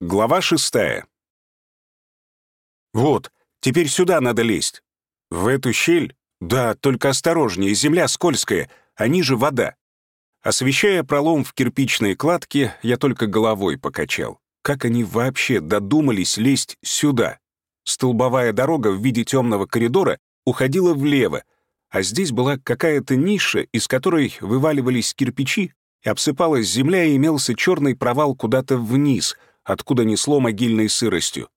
Глава шестая. Вот, теперь сюда надо лезть. В эту щель? Да, только осторожнее, земля скользкая, а ниже вода. Освещая пролом в кирпичной кладке, я только головой покачал. Как они вообще додумались лезть сюда? Столбовая дорога в виде темного коридора уходила влево, а здесь была какая-то ниша, из которой вываливались кирпичи, обсыпалась земля, и имелся черный провал куда-то вниз, откуда несло могильной сыростью.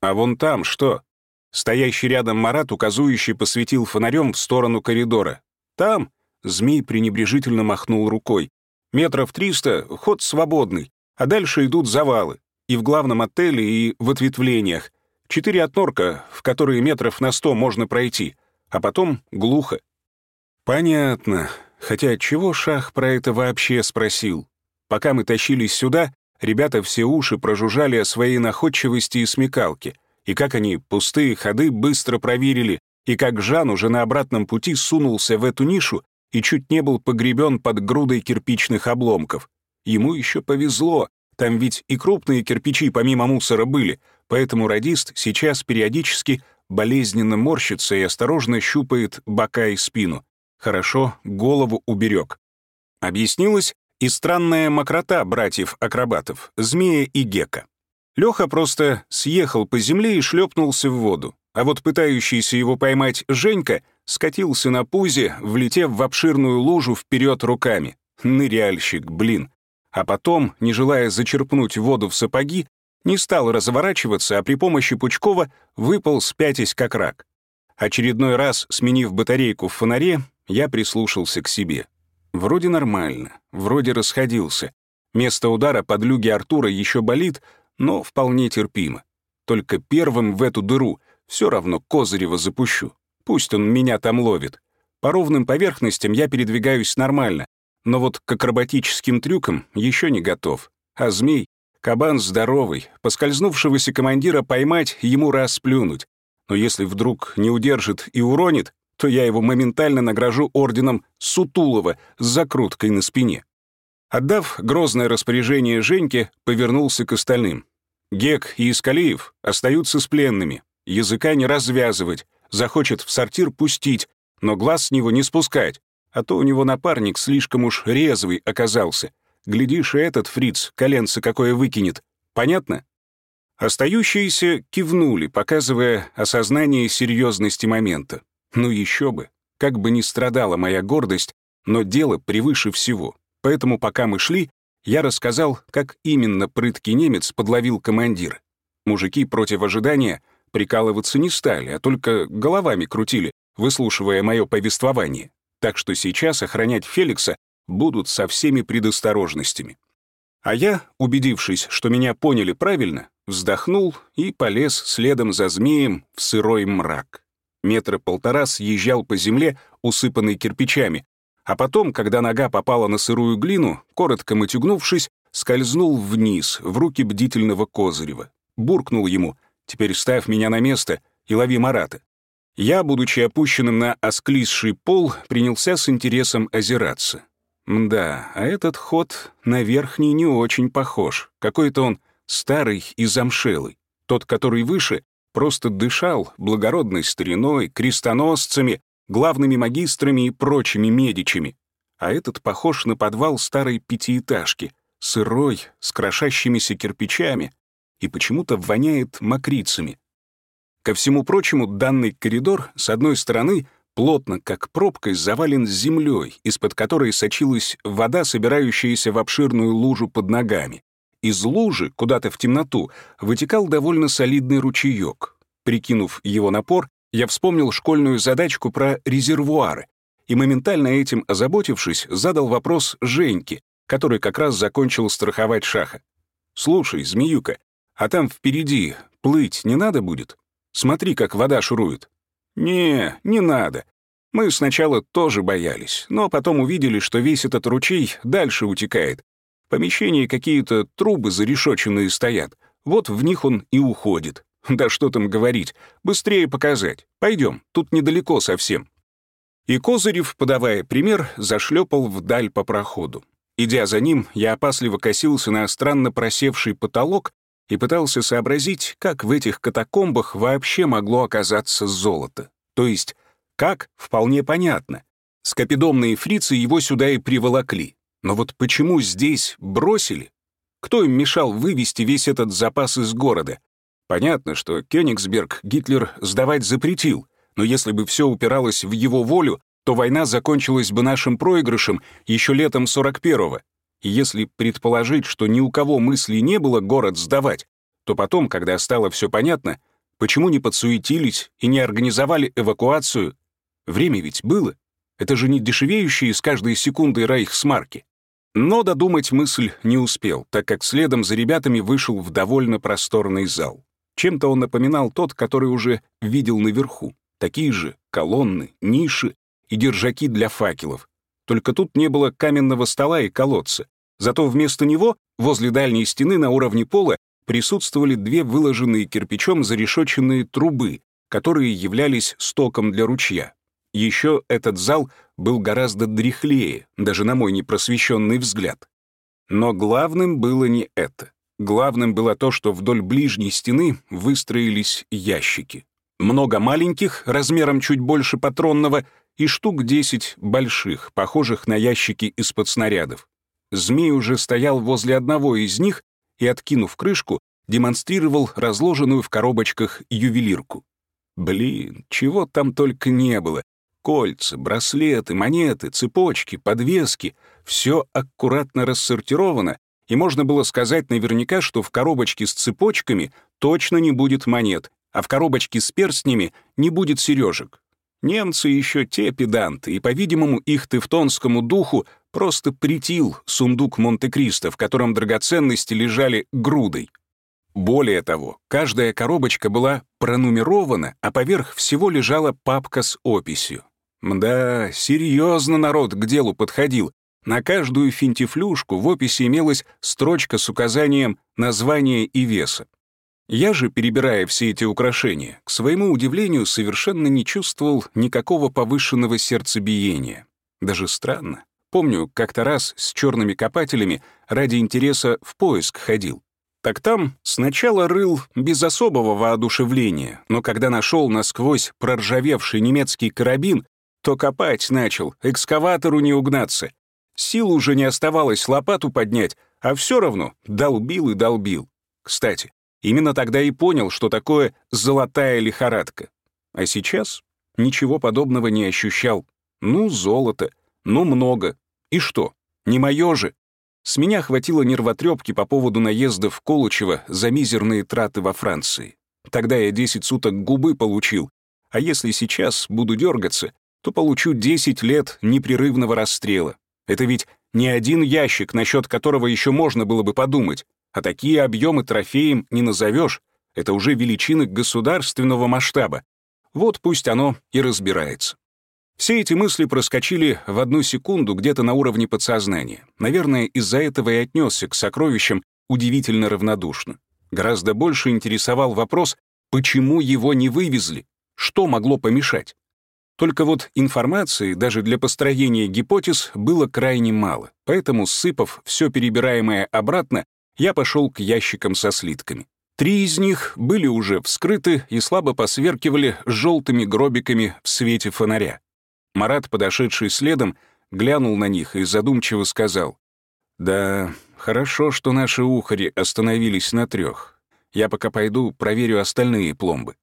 А вон там что? Стоящий рядом Марат, указующий, посветил фонарем в сторону коридора. Там змей пренебрежительно махнул рукой. Метров триста, ход свободный, а дальше идут завалы. И в главном отеле, и в ответвлениях. Четыре отнорка, в которые метров на сто можно пройти, а потом глухо. Понятно. Хотя чего Шах про это вообще спросил? Пока мы тащились сюда, ребята все уши прожужжали о своей находчивости и смекалке, и как они пустые ходы быстро проверили, и как Жан уже на обратном пути сунулся в эту нишу и чуть не был погребен под грудой кирпичных обломков. Ему еще повезло, там ведь и крупные кирпичи помимо мусора были, поэтому радист сейчас периодически болезненно морщится и осторожно щупает бока и спину. Хорошо, голову уберег. Объяснилось и странная мокрота братьев-акробатов, змея и гека. Леха просто съехал по земле и шлепнулся в воду, а вот пытающийся его поймать Женька скатился на пузе, влетев в обширную лужу вперед руками. Ныряльщик, блин. А потом, не желая зачерпнуть воду в сапоги, не стал разворачиваться, а при помощи Пучкова выпал спятясь как рак. Очередной раз, сменив батарейку в фонаре, я прислушался к себе. Вроде нормально, вроде расходился. Место удара под люги Артура еще болит, но вполне терпимо. Только первым в эту дыру все равно Козырева запущу. Пусть он меня там ловит. По ровным поверхностям я передвигаюсь нормально, но вот к акробатическим трюкам еще не готов. А змей — кабан здоровый, поскользнувшегося командира поймать, ему раз плюнуть. Но если вдруг не удержит и уронит, то я его моментально награжу орденом Сутулова с закруткой на спине. Отдав грозное распоряжение Женьке, повернулся к остальным. Гек и Искалиев остаются с пленными. Языка не развязывать, захочет в сортир пустить, но глаз с него не спускать, а то у него напарник слишком уж резвый оказался. Глядишь, и этот фриц коленце какое выкинет. Понятно? Остающиеся кивнули, показывая осознание серьезности момента. Ну еще бы. Как бы ни страдала моя гордость, но дело превыше всего. Поэтому пока мы шли, я рассказал, как именно прыткий немец подловил командира. Мужики против ожидания прикалываться не стали, а только головами крутили, выслушивая мое повествование. Так что сейчас охранять Феликса будут со всеми предосторожностями. А я, убедившись, что меня поняли правильно, вздохнул и полез следом за змеем в сырой мрак метра полтора съезжал по земле, усыпанной кирпичами, а потом, когда нога попала на сырую глину, коротко матюгнувшись, скользнул вниз, в руки бдительного Козырева. Буркнул ему «Теперь ставь меня на место и лови Марата». Я, будучи опущенным на осклизший пол, принялся с интересом озираться. Мда, а этот ход на верхний не очень похож. Какой-то он старый и замшелый. Тот, который выше, просто дышал благородной стариной, крестоносцами, главными магистрами и прочими медичами. А этот похож на подвал старой пятиэтажки, сырой, с крошащимися кирпичами, и почему-то воняет мокрицами. Ко всему прочему, данный коридор, с одной стороны, плотно, как пробкой, завален землей, из-под которой сочилась вода, собирающаяся в обширную лужу под ногами. Из лужи, куда-то в темноту, вытекал довольно солидный ручеек. Прикинув его напор, я вспомнил школьную задачку про резервуары и, моментально этим озаботившись, задал вопрос Женьке, который как раз закончил страховать шаха. «Слушай, змеюка, а там впереди плыть не надо будет? Смотри, как вода шурует». «Не, не надо. Мы сначала тоже боялись, но потом увидели, что весь этот ручей дальше утекает, в помещении какие-то трубы зарешоченные стоят. Вот в них он и уходит. Да что там говорить. Быстрее показать. Пойдем, тут недалеко совсем. И Козырев, подавая пример, зашлепал вдаль по проходу. Идя за ним, я опасливо косился на странно просевший потолок, и пытался сообразить, как в этих катакомбах вообще могло оказаться золото. То есть, как, вполне понятно. Скопидомные фрицы его сюда и приволокли. Но вот почему здесь бросили? Кто им мешал вывести весь этот запас из города? Понятно, что Кёнигсберг Гитлер сдавать запретил, но если бы все упиралось в его волю, то война закончилась бы нашим проигрышем еще летом 41-го. И если предположить, что ни у кого мысли не было город сдавать, то потом, когда стало все понятно, почему не подсуетились и не организовали эвакуацию? Время ведь было. Это же не дешевеющие с каждой секундой райхсмарки. Но додумать мысль не успел, так как следом за ребятами вышел в довольно просторный зал. Чем-то он напоминал тот, который уже видел наверху. Такие же колонны, ниши и держаки для факелов. Только тут не было каменного стола и колодца. Зато вместо него, возле дальней стены на уровне пола, присутствовали две выложенные кирпичом зарешоченные трубы, которые являлись стоком для ручья. Еще этот зал был гораздо дряхлее, даже на мой непросвещенный взгляд. Но главным было не это. Главным было то, что вдоль ближней стены выстроились ящики. Много маленьких, размером чуть больше патронного, и штук 10 больших, похожих на ящики из-под снарядов. Змей уже стоял возле одного из них и, откинув крышку, демонстрировал разложенную в коробочках ювелирку. Блин, чего там только не было. Кольца, браслеты, монеты, цепочки, подвески — все аккуратно рассортировано и можно было сказать наверняка, что в коробочке с цепочками точно не будет монет, а в коробочке с перстнями не будет сережек. Немцы еще те педанты, и, по-видимому, их тевтонскому духу просто притил сундук Монте-Кристо, в котором драгоценности лежали грудой. Более того, каждая коробочка была пронумерована, а поверх всего лежала папка с описью. Мда, серьезно народ к делу подходил, на каждую финтифлюшку в описи имелась строчка с указанием названия и веса. Я же, перебирая все эти украшения, к своему удивлению совершенно не чувствовал никакого повышенного сердцебиения. Даже странно. Помню, как-то раз с черными копателями ради интереса в поиск ходил. Так там сначала рыл без особого воодушевления, но когда нашел насквозь проржавевший немецкий карабин, то копать начал, экскаватору не угнаться, Сил уже не оставалось лопату поднять, а все равно долбил и долбил. Кстати, именно тогда и понял, что такое золотая лихорадка. А сейчас ничего подобного не ощущал. Ну, золото, ну, много. И что, не мое же? С меня хватило нервотрепки по поводу наезда в Колычево за мизерные траты во Франции. Тогда я 10 суток губы получил, а если сейчас буду дергаться, то получу 10 лет непрерывного расстрела. Это ведь не один ящик, насчет которого еще можно было бы подумать, а такие объемы трофеем не назовешь. Это уже величины государственного масштаба. Вот пусть оно и разбирается. Все эти мысли проскочили в одну секунду где-то на уровне подсознания. Наверное, из-за этого и отнесся к сокровищам удивительно равнодушно. Гораздо больше интересовал вопрос, почему его не вывезли, что могло помешать. Только вот информации даже для построения гипотез было крайне мало, поэтому, сыпав все перебираемое обратно, я пошел к ящикам со слитками. Три из них были уже вскрыты и слабо посверкивали желтыми гробиками в свете фонаря. Марат, подошедший следом, глянул на них и задумчиво сказал, «Да, хорошо, что наши ухари остановились на трех. Я пока пойду проверю остальные пломбы».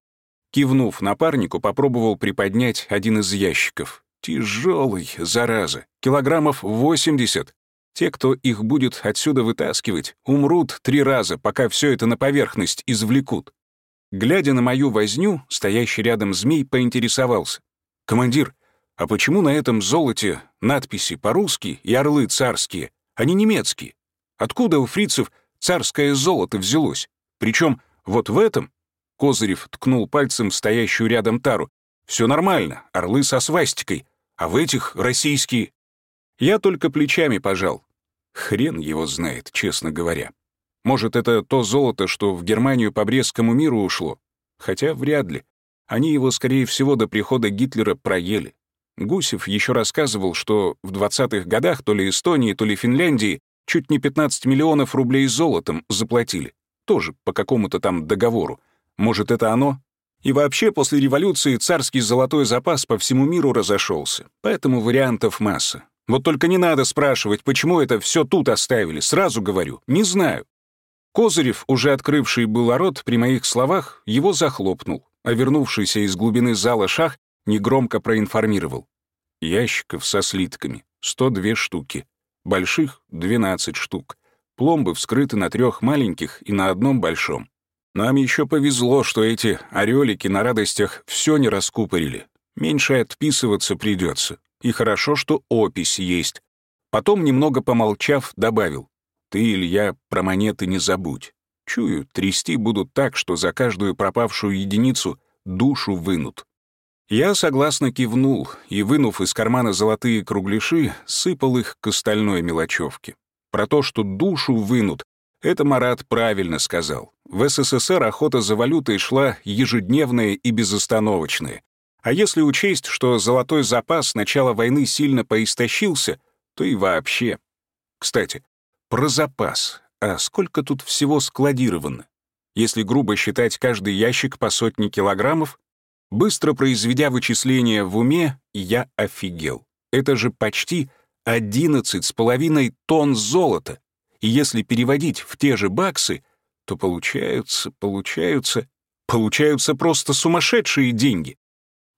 Кивнув напарнику, попробовал приподнять один из ящиков. Тяжелый, зараза, килограммов 80. Те, кто их будет отсюда вытаскивать, умрут три раза, пока все это на поверхность извлекут. Глядя на мою возню, стоящий рядом змей поинтересовался. «Командир, а почему на этом золоте надписи по-русски и орлы царские, а не немецкие? Откуда у фрицев царское золото взялось? Причем вот в этом Козырев ткнул пальцем стоящую рядом тару. «Все нормально, орлы со свастикой, а в этих российские...» Я только плечами пожал. Хрен его знает, честно говоря. Может, это то золото, что в Германию по Брестскому миру ушло? Хотя вряд ли. Они его, скорее всего, до прихода Гитлера проели. Гусев еще рассказывал, что в 20-х годах то ли Эстонии, то ли Финляндии чуть не 15 миллионов рублей золотом заплатили. тоже по какому-то там договору. Может, это оно? И вообще, после революции царский золотой запас по всему миру разошелся, поэтому вариантов масса. Вот только не надо спрашивать, почему это все тут оставили, сразу говорю, не знаю. Козырев, уже открывший был рот, при моих словах его захлопнул, а вернувшийся из глубины зала шах негромко проинформировал. Ящиков со слитками, 102 штуки, больших — 12 штук. Пломбы вскрыты на трех маленьких и на одном большом. Нам еще повезло, что эти орелики на радостях все не раскупорили. Меньше отписываться придется. И хорошо, что опись есть. Потом, немного помолчав, добавил. Ты, Илья, про монеты не забудь. Чую, трясти будут так, что за каждую пропавшую единицу душу вынут. Я согласно кивнул и, вынув из кармана золотые кругляши, сыпал их к остальной мелочевке. Про то, что душу вынут, это Марат правильно сказал. В СССР охота за валютой шла ежедневная и безостановочная. А если учесть, что золотой запас с начала войны сильно поистощился, то и вообще. Кстати, про запас. А сколько тут всего складировано? Если грубо считать каждый ящик по сотне килограммов, быстро произведя вычисления в уме, я офигел. Это же почти 11,5 тонн золота и если переводить в те же баксы, то получаются, получаются, получаются просто сумасшедшие деньги.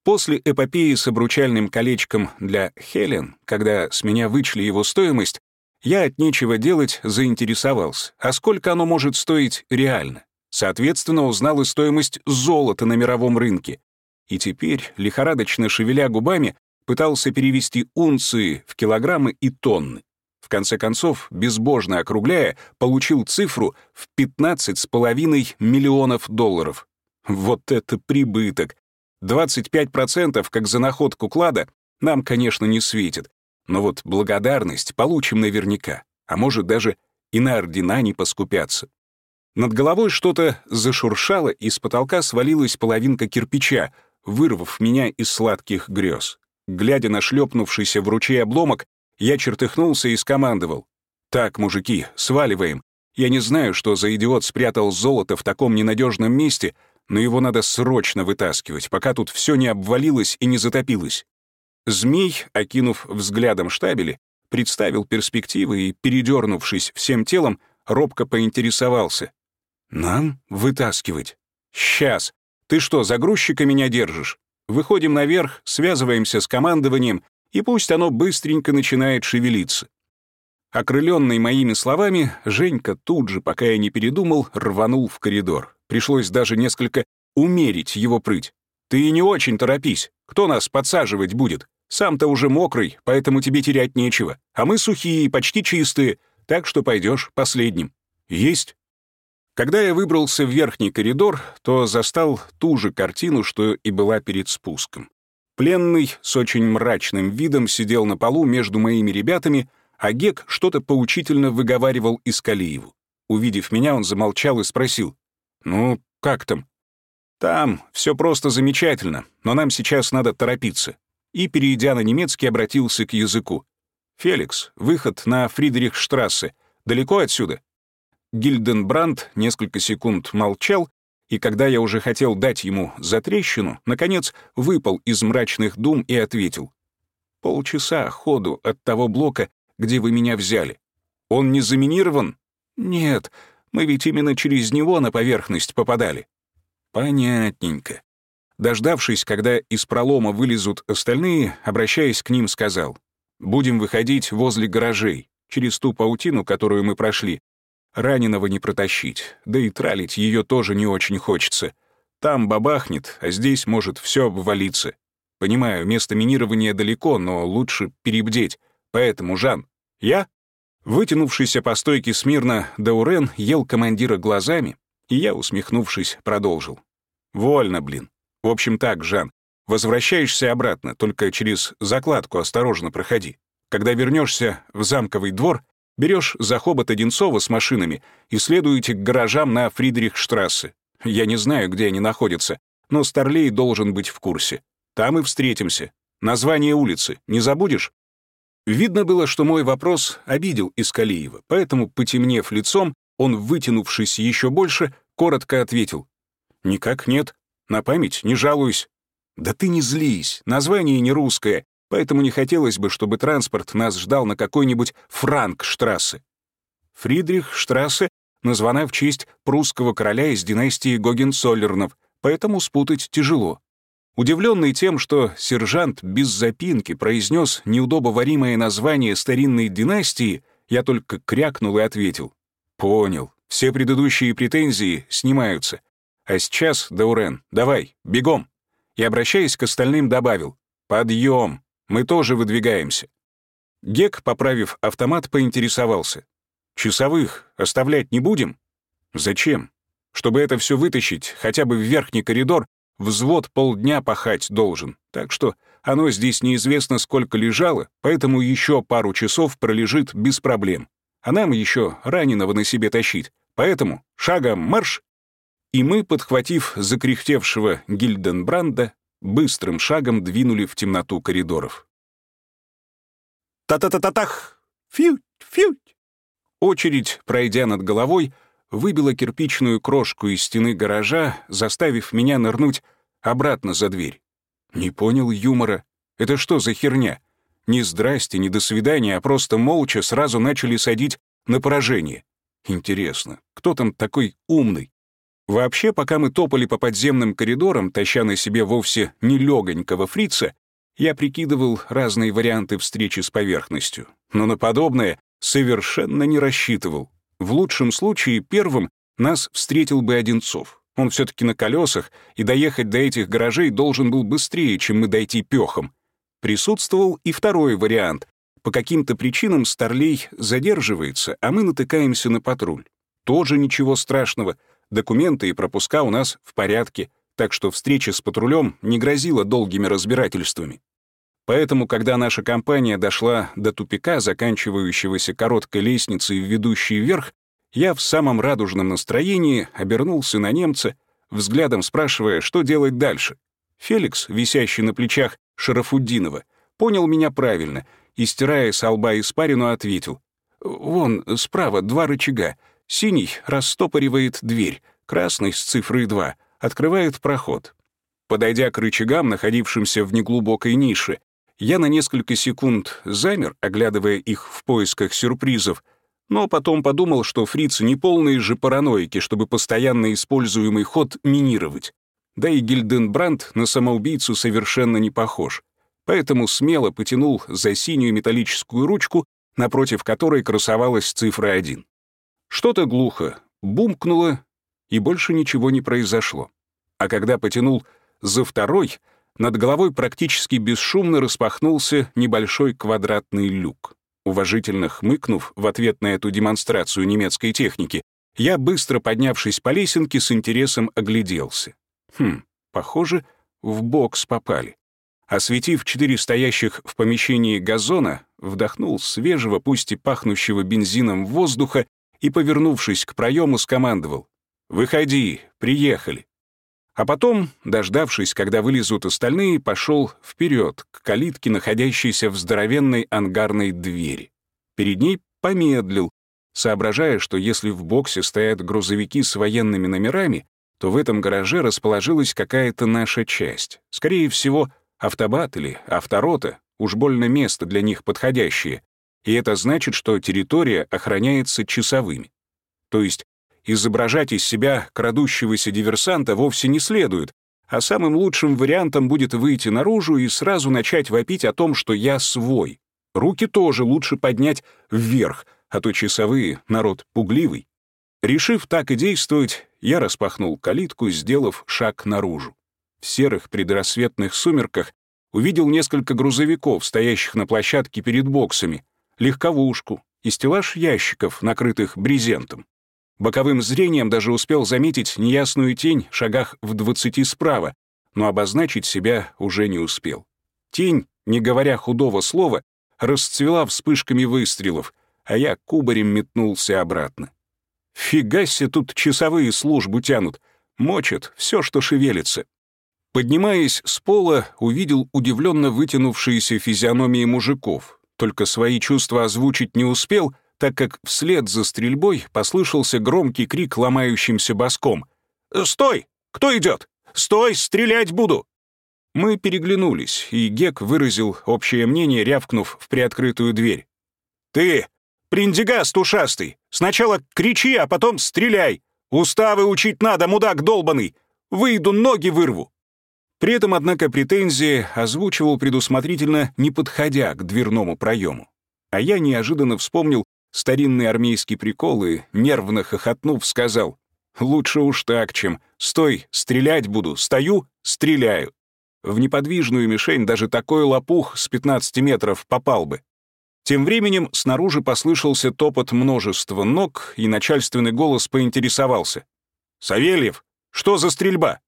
После эпопеи с обручальным колечком для Хелен, когда с меня вычли его стоимость, я от нечего делать заинтересовался, а сколько оно может стоить реально. Соответственно, узнал и стоимость золота на мировом рынке. И теперь, лихорадочно шевеля губами, пытался перевести унции в килограммы и тонны. В конце концов, безбожно округляя, получил цифру в 15,5 миллионов долларов. Вот это прибыток! 25% как за находку клада нам, конечно, не светит, но вот благодарность получим наверняка, а может даже и на ордена не поскупятся. Над головой что-то зашуршало, и с потолка свалилась половинка кирпича, вырвав меня из сладких грез. Глядя на шлепнувшийся в ручей обломок, я чертыхнулся и скомандовал. «Так, мужики, сваливаем. Я не знаю, что за идиот спрятал золото в таком ненадежном месте, но его надо срочно вытаскивать, пока тут все не обвалилось и не затопилось». Змей, окинув взглядом штабели, представил перспективы и, передернувшись всем телом, робко поинтересовался. «Нам вытаскивать? Сейчас. Ты что, за грузчика меня держишь? Выходим наверх, связываемся с командованием и пусть оно быстренько начинает шевелиться. Окрыленный моими словами, Женька тут же, пока я не передумал, рванул в коридор. Пришлось даже несколько умерить его прыть. «Ты не очень торопись. Кто нас подсаживать будет? Сам-то уже мокрый, поэтому тебе терять нечего. А мы сухие и почти чистые, так что пойдешь последним». «Есть». Когда я выбрался в верхний коридор, то застал ту же картину, что и была перед спуском. Пленный с очень мрачным видом сидел на полу между моими ребятами, а Гек что-то поучительно выговаривал Искалиеву. Увидев меня, он замолчал и спросил. «Ну, как там?» «Там все просто замечательно, но нам сейчас надо торопиться». И, перейдя на немецкий, обратился к языку. «Феликс, выход на Фридрихштрассе. Далеко отсюда?» Гильденбранд несколько секунд молчал, и когда я уже хотел дать ему затрещину, наконец выпал из мрачных дум и ответил. «Полчаса ходу от того блока, где вы меня взяли. Он не заминирован?» «Нет, мы ведь именно через него на поверхность попадали». «Понятненько». Дождавшись, когда из пролома вылезут остальные, обращаясь к ним, сказал, «Будем выходить возле гаражей, через ту паутину, которую мы прошли, Раненого не протащить, да и тралить ее тоже не очень хочется. Там бабахнет, а здесь может все обвалиться. Понимаю, место минирования далеко, но лучше перебдеть. Поэтому, Жан, я?» Вытянувшийся по стойке смирно Даурен ел командира глазами, и я, усмехнувшись, продолжил. «Вольно, блин. В общем так, Жан, возвращаешься обратно, только через закладку осторожно проходи. Когда вернешься в замковый двор, Берешь за хобот Одинцова с машинами и следуете к гаражам на Фридрихштрассе. Я не знаю, где они находятся, но Старлей должен быть в курсе. Там и встретимся. Название улицы не забудешь?» Видно было, что мой вопрос обидел Искалиева, поэтому, потемнев лицом, Он, вытянувшись еще больше, коротко ответил. «Никак нет. На память не жалуюсь». «Да ты не злись, название не русское, поэтому не хотелось бы, чтобы транспорт нас ждал на какой-нибудь Франкштрассе». Фридрихштрассе названа в честь прусского короля из династии Гогенцоллернов, поэтому спутать тяжело. Удивленный тем, что сержант без запинки произнес неудобоваримое название старинной династии, я только крякнул и ответил. «Понял. Все предыдущие претензии снимаются. А сейчас, Даурен, давай, бегом!» И, обращаясь к остальным, добавил. «Подъем! Мы тоже выдвигаемся!» Гек, поправив автомат, поинтересовался. «Часовых оставлять не будем?» «Зачем? Чтобы это все вытащить, хотя бы в верхний коридор, взвод полдня пахать должен. Так что оно здесь неизвестно сколько лежало, поэтому еще пару часов пролежит без проблем. А нам еще раненого на себе тащить. Поэтому шагом марш и мы, подхватив закряхтевшего Гильденбранда, быстрым шагом двинули в темноту коридоров. Та-та-та-та-тах! Фють! Фють! Очередь, пройдя над головой, выбила кирпичную крошку из стены гаража, заставив меня нырнуть обратно за дверь. Не понял юмора. Это что за херня? Ни здрасте, ни до свидания, а просто молча сразу начали садить на поражение. Интересно, кто там такой умный? Вообще, пока мы топали по подземным коридорам, таща на себе вовсе не легонького фрица, я прикидывал разные варианты встречи с поверхностью. Но на подобное совершенно не рассчитывал. В лучшем случае первым нас встретил бы Одинцов. Он все таки на колесах, и доехать до этих гаражей должен был быстрее, чем мы дойти пехом. Присутствовал и второй вариант. По каким-то причинам Старлей задерживается, а мы натыкаемся на патруль. Тоже ничего страшного — Документы и пропуска у нас в порядке, так что встреча с патрулем не грозила долгими разбирательствами. Поэтому, когда наша компания дошла до тупика, заканчивающегося короткой лестницей, ведущей вверх, я в самом радужном настроении обернулся на немца, взглядом спрашивая, что делать дальше. Феликс, висящий на плечах Шарафуддинова, понял меня правильно и, стирая с лба испарину, ответил. «Вон, справа два рычага. Синий растопоривает дверь, красный с цифрой 2 открывает проход. Подойдя к рычагам, находившимся в неглубокой нише, я на несколько секунд замер, оглядывая их в поисках сюрпризов, но потом подумал, что фрицы не полные же параноики, чтобы постоянно используемый ход минировать. Да и Гильденбранд на самоубийцу совершенно не похож. Поэтому смело потянул за синюю металлическую ручку, напротив которой красовалась цифра 1. Что-то глухо бумкнуло, и больше ничего не произошло. А когда потянул за второй, над головой практически бесшумно распахнулся небольшой квадратный люк. Уважительно хмыкнув в ответ на эту демонстрацию немецкой техники, я, быстро поднявшись по лесенке, с интересом огляделся. Хм, похоже, в бокс попали. Осветив четыре стоящих в помещении газона, вдохнул свежего, пусть и пахнущего бензином воздуха и, повернувшись к проему, скомандовал «Выходи, приехали». А потом, дождавшись, когда вылезут остальные, пошел вперед к калитке, находящейся в здоровенной ангарной двери. Перед ней помедлил, соображая, что если в боксе стоят грузовики с военными номерами, то в этом гараже расположилась какая-то наша часть. Скорее всего, автобат или авторота, уж больно место для них подходящее, и это значит, что территория охраняется часовыми. То есть изображать из себя крадущегося диверсанта вовсе не следует, а самым лучшим вариантом будет выйти наружу и сразу начать вопить о том, что я свой. Руки тоже лучше поднять вверх, а то часовые — народ пугливый. Решив так и действовать, я распахнул калитку, сделав шаг наружу. В серых предрассветных сумерках увидел несколько грузовиков, стоящих на площадке перед боксами, легковушку и стеллаж ящиков, накрытых брезентом. Боковым зрением даже успел заметить неясную тень в шагах в двадцати справа, но обозначить себя уже не успел. Тень, не говоря худого слова, расцвела вспышками выстрелов, а я кубарем метнулся обратно. Фига себе тут часовые службу тянут, мочат все, что шевелится. Поднимаясь с пола, увидел удивленно вытянувшиеся физиономии мужиков, только свои чувства озвучить не успел, так как вслед за стрельбой послышался громкий крик ломающимся боском. «Стой! Кто идет? Стой, стрелять буду!» Мы переглянулись, и Гек выразил общее мнение, рявкнув в приоткрытую дверь. «Ты, приндигаст ушастый, сначала кричи, а потом стреляй! Уставы учить надо, мудак долбанный! Выйду, ноги вырву!» При этом, однако, претензии озвучивал предусмотрительно, не подходя к дверному проему. А я неожиданно вспомнил старинный армейский прикол и, нервно хохотнув, сказал, «Лучше уж так, чем «Стой, стрелять буду, стою, стреляю». В неподвижную мишень даже такой лопух с 15 метров попал бы. Тем временем снаружи послышался топот множества ног, и начальственный голос поинтересовался. «Савельев, что за стрельба?»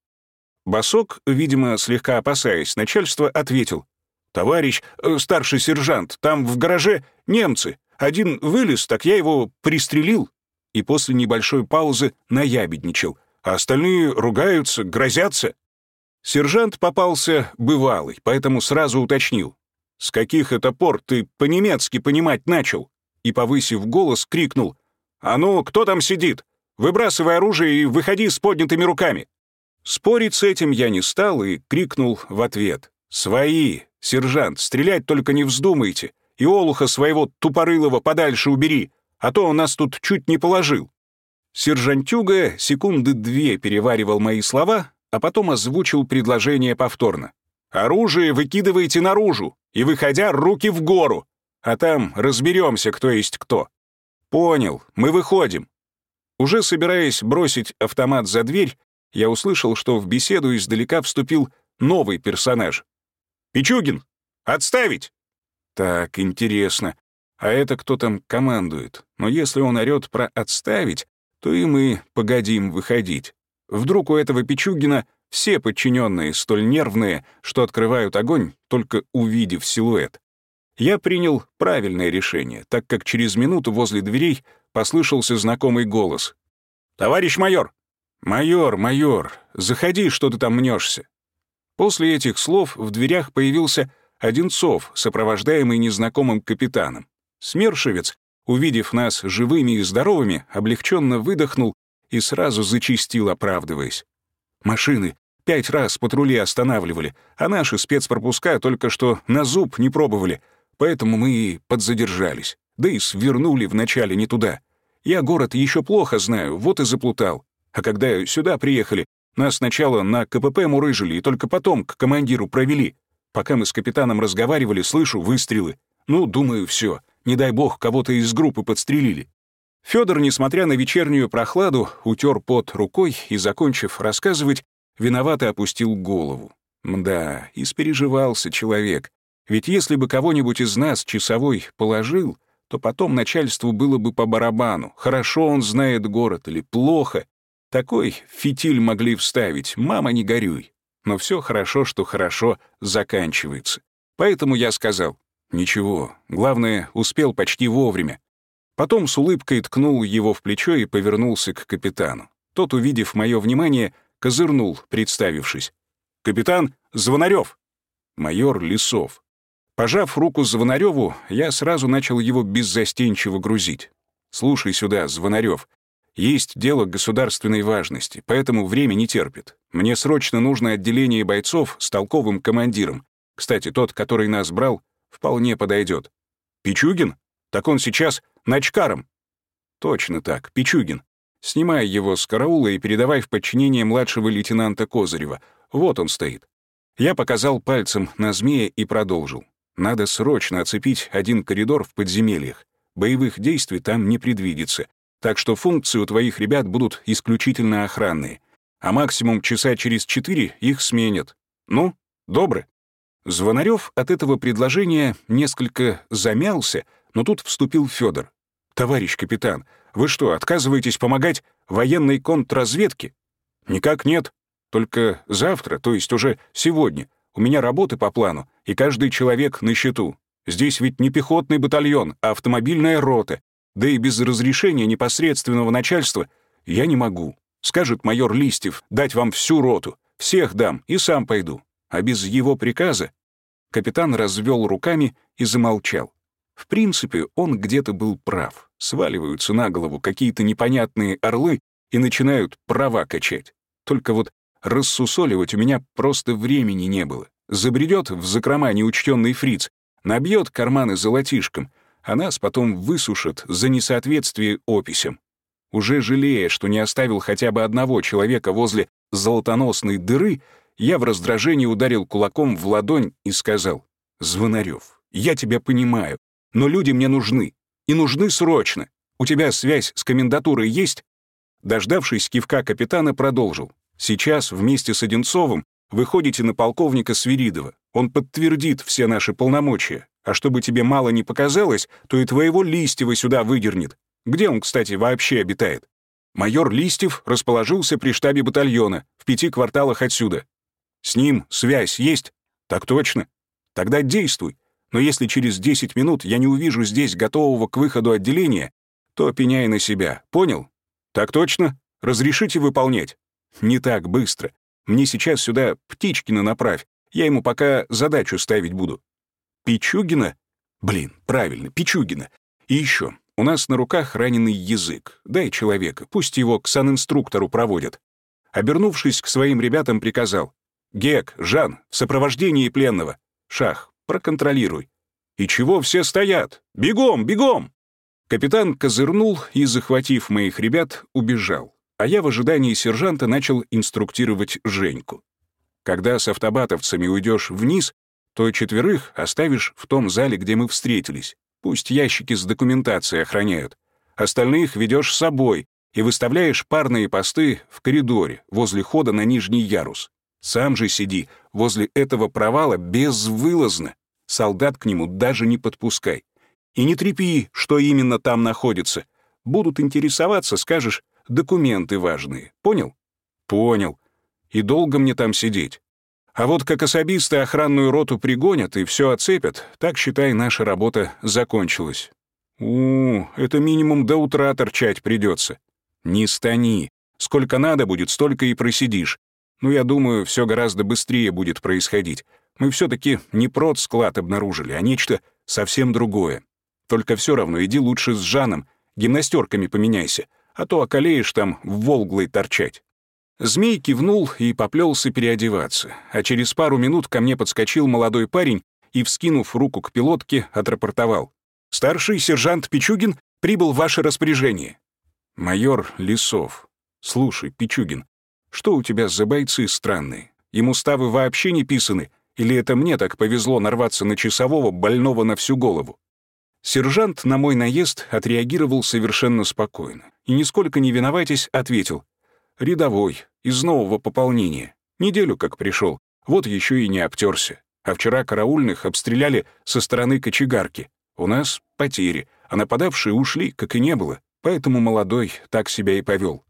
Басок, видимо, слегка опасаясь начальства, ответил. «Товарищ, э, старший сержант, там в гараже немцы. Один вылез, так я его пристрелил». И после небольшой паузы наябедничал. А остальные ругаются, грозятся. Сержант попался бывалый, поэтому сразу уточнил. «С каких это пор ты по-немецки понимать начал?» И, повысив голос, крикнул. «А ну, кто там сидит? Выбрасывай оружие и выходи с поднятыми руками!» Спорить с этим я не стал и крикнул в ответ. «Свои! Сержант, стрелять только не вздумайте! И олуха своего тупорылого подальше убери, а то он нас тут чуть не положил!» Сержантюга секунды две переваривал мои слова, а потом озвучил предложение повторно. «Оружие выкидывайте наружу, и, выходя, руки в гору, а там разберемся, кто есть кто». «Понял, мы выходим». Уже собираясь бросить автомат за дверь, я услышал, что в беседу издалека вступил новый персонаж. «Пичугин! Отставить!» Так, интересно. А это кто там командует? Но если он орёт про «отставить», то и мы погодим выходить. Вдруг у этого Пичугина все подчиненные столь нервные, что открывают огонь, только увидев силуэт. Я принял правильное решение, так как через минуту возле дверей послышался знакомый голос. «Товарищ майор, «Майор, майор, заходи, что ты там мнешься. После этих слов в дверях появился Одинцов, сопровождаемый незнакомым капитаном. Смершевец, увидев нас живыми и здоровыми, облегченно выдохнул и сразу зачистил, оправдываясь. «Машины пять раз патрули останавливали, а наши спецпропуска только что на зуб не пробовали, поэтому мы и подзадержались, да и свернули вначале не туда. Я город еще плохо знаю, вот и заплутал. А когда сюда приехали, нас сначала на КПП мурыжили и только потом к командиру провели. Пока мы с капитаном разговаривали, слышу выстрелы. Ну, думаю, все. Не дай бог, кого-то из группы подстрелили. Федор, несмотря на вечернюю прохладу, утер пот рукой и, закончив рассказывать, виновато опустил голову. Мда, испереживался человек. Ведь если бы кого-нибудь из нас часовой положил, то потом начальству было бы по барабану, хорошо он знает город или плохо, такой фитиль могли вставить, мама, не горюй. Но все хорошо, что хорошо заканчивается. Поэтому я сказал, ничего, главное, успел почти вовремя. Потом с улыбкой ткнул его в плечо и повернулся к капитану. Тот, увидев мое внимание, козырнул, представившись. «Капитан Звонарев!» Майор Лисов. Пожав руку Звонареву, я сразу начал его беззастенчиво грузить. «Слушай сюда, Звонарев, есть дело государственной важности, поэтому время не терпит. Мне срочно нужно отделение бойцов с толковым командиром. Кстати, тот, который нас брал, вполне подойдет. Пичугин? Так он сейчас начкаром. Точно так, Пичугин. Снимай его с караула и передавай в подчинение младшего лейтенанта Козырева. Вот он стоит. Я показал пальцем на змея и продолжил. Надо срочно оцепить один коридор в подземельях. Боевых действий там не предвидится. Так что функции у твоих ребят будут исключительно охранные. А максимум часа через четыре их сменят. Ну, добры?» Звонарев от этого предложения несколько замялся, но тут вступил Федор. «Товарищ капитан, вы что, отказываетесь помогать военной контрразведке?» «Никак нет. Только завтра, то есть уже сегодня, у меня работы по плану, и каждый человек на счету. Здесь ведь не пехотный батальон, а автомобильная рота, да и без разрешения непосредственного начальства я не могу. Скажет майор Листьев дать вам всю роту, всех дам и сам пойду. А без его приказа...» Капитан развел руками и замолчал. В принципе, он где-то был прав. Сваливаются на голову какие-то непонятные орлы и начинают права качать. Только вот рассусоливать у меня просто времени не было. Забредет в закрома неучтенный фриц, набьет карманы золотишком, а нас потом высушат за несоответствие описям. Уже жалея, что не оставил хотя бы одного человека возле золотоносной дыры, я в раздражении ударил кулаком в ладонь и сказал, «Звонарев, я тебя понимаю, но люди мне нужны, и нужны срочно. У тебя связь с комендатурой есть?» Дождавшись кивка капитана, продолжил. «Сейчас вместе с Одинцовым выходите на полковника Свиридова. Он подтвердит все наши полномочия. А чтобы тебе мало не показалось, то и твоего Листьева сюда выдернет. Где он, кстати, вообще обитает? Майор Листьев расположился при штабе батальона, в пяти кварталах отсюда. С ним связь есть? Так точно. Тогда действуй. Но если через 10 минут я не увижу здесь готового к выходу отделения, то пеняй на себя. Понял? Так точно. Разрешите выполнять? Не так быстро. Мне сейчас сюда Птичкина направь. Я ему пока задачу ставить буду. Пичугина? Блин, правильно, Пичугина. И еще, у нас на руках раненый язык. Дай человека, пусть его к санинструктору проводят. Обернувшись к своим ребятам, приказал. «Гек, Жан, в сопровождении пленного. Шах, проконтролируй». «И чего все стоят? Бегом, бегом!» Капитан козырнул и, захватив моих ребят, убежал. А я в ожидании сержанта начал инструктировать Женьку. Когда с автобатовцами уйдешь вниз, то четверых оставишь в том зале, где мы встретились. Пусть ящики с документацией охраняют. Остальных ведешь с собой и выставляешь парные посты в коридоре возле хода на нижний ярус. Сам же сиди возле этого провала безвылазно. Солдат к нему даже не подпускай. И не трепи, что именно там находится. Будут интересоваться, скажешь, документы важные. Понял? Понял. И долго мне там сидеть? А вот как особисты охранную роту пригонят и все оцепят, так, считай, наша работа закончилась. у это минимум до утра торчать придется. Не стани. Сколько надо будет, столько и просидишь. Ну, я думаю, все гораздо быстрее будет происходить. Мы все таки не прод-склад обнаружили, а нечто совсем другое. Только все равно иди лучше с Жаном, гимнастерками поменяйся, а то околеешь там в Волглой торчать. Змей кивнул и поплелся переодеваться, а через пару минут ко мне подскочил молодой парень и, вскинув руку к пилотке, отрапортовал. «Старший сержант Пичугин прибыл в ваше распоряжение». «Майор Лисов. Слушай, Пичугин, что у тебя за бойцы странные? Им уставы вообще не писаны, или это мне так повезло нарваться на часового, больного на всю голову?» Сержант на мой наезд отреагировал совершенно спокойно и, нисколько не виноватясь, ответил — Рядовой, из нового пополнения. Неделю как пришел, вот еще и не обтерся. А вчера караульных обстреляли со стороны кочегарки. У нас потери, а нападавшие ушли, как и не было, поэтому молодой так себя и повел.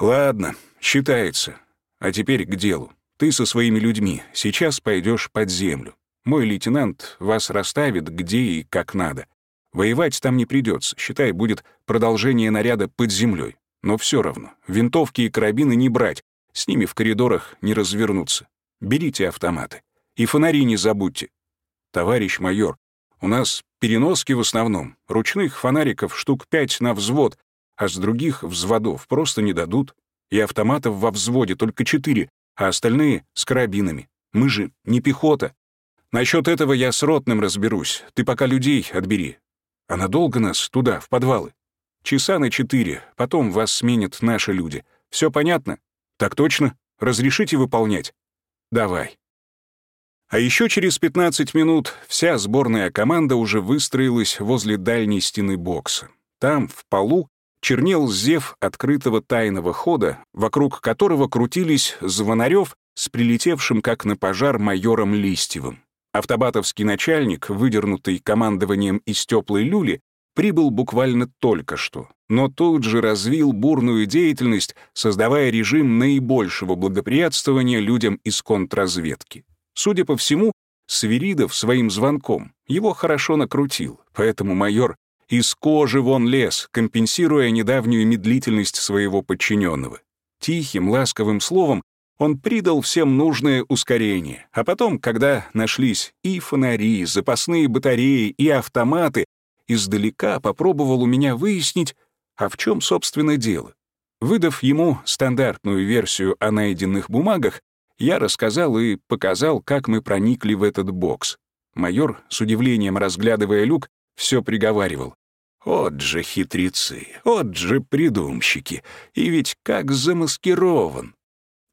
Ладно, считается. А теперь к делу. Ты со своими людьми сейчас пойдешь под землю. Мой лейтенант вас расставит где и как надо. Воевать там не придется, считай, будет продолжение наряда под землей. Но все равно, винтовки и карабины не брать, с ними в коридорах не развернуться. Берите автоматы. И фонари не забудьте. Товарищ майор, у нас переноски в основном, ручных фонариков штук пять на взвод, а с других взводов просто не дадут. И автоматов во взводе только четыре, а остальные — с карабинами. Мы же не пехота. Насчет этого я с ротным разберусь, ты пока людей отбери. А надолго нас туда, в подвалы? Часа на четыре, потом вас сменят наши люди. Все понятно? Так точно? Разрешите выполнять? Давай. А еще через 15 минут вся сборная команда уже выстроилась возле дальней стены бокса. Там, в полу, чернел зев открытого тайного хода, вокруг которого крутились Звонарев с прилетевшим как на пожар майором Листьевым. Автобатовский начальник, выдернутый командованием из теплой люли, прибыл буквально только что, но тут же развил бурную деятельность, создавая режим наибольшего благоприятствования людям из контрразведки. Судя по всему, Свиридов своим звонком его хорошо накрутил, поэтому майор из кожи вон лез, компенсируя недавнюю медлительность своего подчиненного. Тихим, ласковым словом Он придал всем нужное ускорение, а потом, когда нашлись и фонари, запасные батареи, и автоматы, издалека попробовал у меня выяснить, а в чем, собственно, дело. Выдав ему стандартную версию о найденных бумагах, я рассказал и показал, как мы проникли в этот бокс. Майор, с удивлением разглядывая люк, все приговаривал. «Вот же хитрецы, вот же придумщики, и ведь как замаскирован!»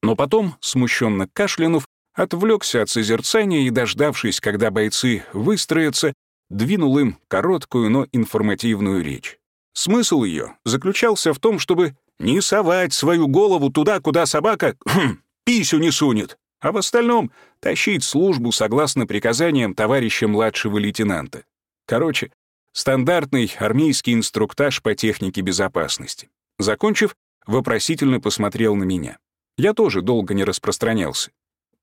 Но потом, смущенно кашлянув, отвлекся от созерцания и, дождавшись, когда бойцы выстроятся, двинул им короткую, но информативную речь. Смысл ее заключался в том, чтобы не совать свою голову туда, куда собака хм, писю не сунет, а в остальном тащить службу согласно приказаниям товарища младшего лейтенанта. Короче, стандартный армейский инструктаж по технике безопасности. Закончив, вопросительно посмотрел на меня. Я тоже долго не распространялся.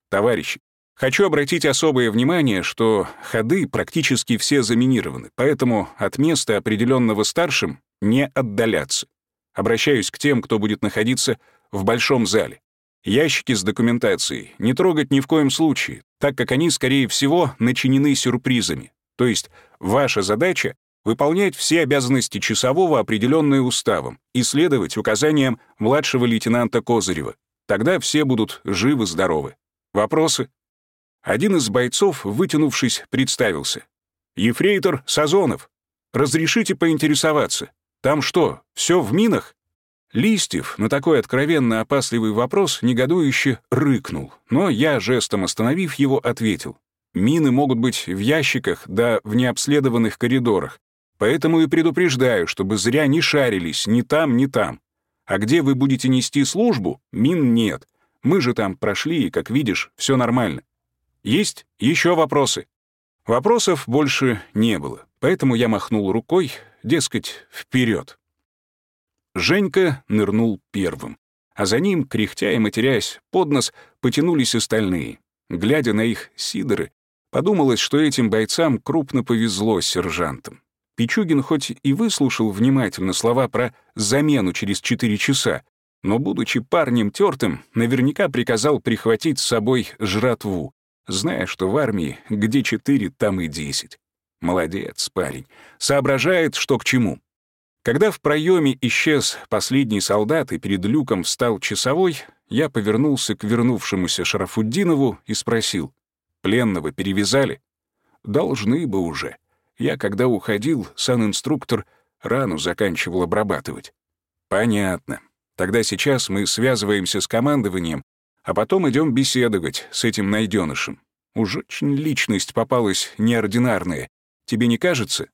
Товарищи, хочу обратить особое внимание, что ходы практически все заминированы, поэтому от места, определенного старшим, не отдаляться. Обращаюсь к тем, кто будет находиться в большом зале. Ящики с документацией не трогать ни в коем случае, так как они, скорее всего, начинены сюрпризами. То есть ваша задача — выполнять все обязанности часового, определенные уставом, и следовать указаниям младшего лейтенанта Козырева. Тогда все будут живы-здоровы. Вопросы? Один из бойцов, вытянувшись, представился. «Ефрейтор Сазонов, разрешите поинтересоваться, там что, все в минах?» Листьев на такой откровенно опасливый вопрос негодующе рыкнул, но я, жестом остановив его, ответил. «Мины могут быть в ящиках да в необследованных коридорах, поэтому и предупреждаю, чтобы зря не шарились ни там, ни там. А где вы будете нести службу, мин нет. Мы же там прошли, и, как видишь, все нормально. Есть еще вопросы?» Вопросов больше не было, поэтому я махнул рукой, дескать, вперед. Женька нырнул первым, а за ним, кряхтя и матерясь под нос, потянулись остальные. Глядя на их сидоры, подумалось, что этим бойцам крупно повезло с сержантом. Пичугин хоть и выслушал внимательно слова про замену через четыре часа, но, будучи парнем тертым, наверняка приказал прихватить с собой жратву, зная, что в армии где четыре, там и десять. Молодец, парень. Соображает, что к чему. Когда в проеме исчез последний солдат и перед люком встал часовой, я повернулся к вернувшемуся Шарафуддинову и спросил, «Пленного перевязали?» «Должны бы уже. Я, когда уходил, санинструктор рану заканчивал обрабатывать». «Понятно. Тогда сейчас мы связываемся с командованием, а потом идем беседовать с этим найденышем. Уж очень личность попалась неординарная. Тебе не кажется?»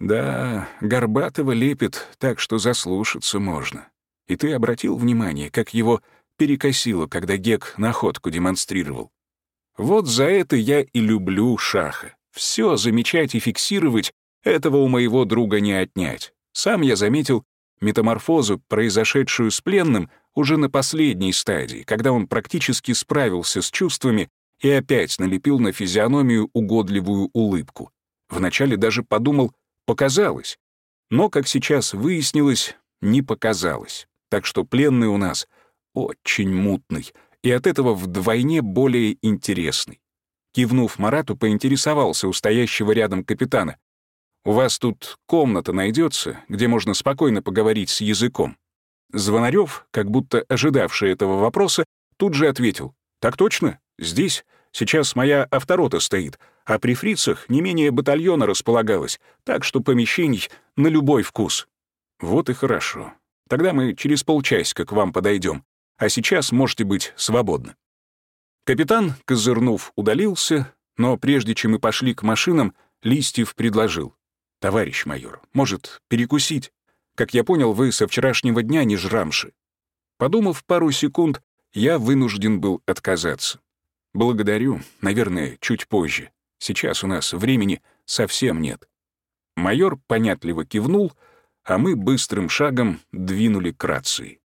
«Да, Горбатова лепит так, что заслушаться можно. И ты обратил внимание, как его перекосило, когда Гек находку демонстрировал? Вот за это я и люблю Шаха. Все замечать и фиксировать — этого у моего друга не отнять. Сам я заметил метаморфозу, произошедшую с пленным, уже на последней стадии, когда он практически справился с чувствами и опять налепил на физиономию угодливую улыбку. Вначале даже подумал, показалось. Но, как сейчас выяснилось, не показалось. Так что пленный у нас очень мутный, и от этого вдвойне более интересный. Кивнув Марату, поинтересовался у стоящего рядом капитана. «У вас тут комната найдется, где можно спокойно поговорить с языком?» Звонарев, как будто ожидавший этого вопроса, тут же ответил. «Так точно, здесь. Сейчас моя авторота стоит, а при фрицах не менее батальона располагалось, так что помещений на любой вкус». «Вот и хорошо. Тогда мы через полчасика к вам подойдем, а сейчас можете быть свободны». Капитан, козырнув, удалился, но прежде чем мы пошли к машинам, Листьев предложил. «Товарищ майор, может, перекусить? Как я понял, вы со вчерашнего дня не жрамши». Подумав пару секунд, я вынужден был отказаться. «Благодарю, наверное, чуть позже. Сейчас у нас времени совсем нет». Майор понятливо кивнул, а мы быстрым шагом двинули к рации.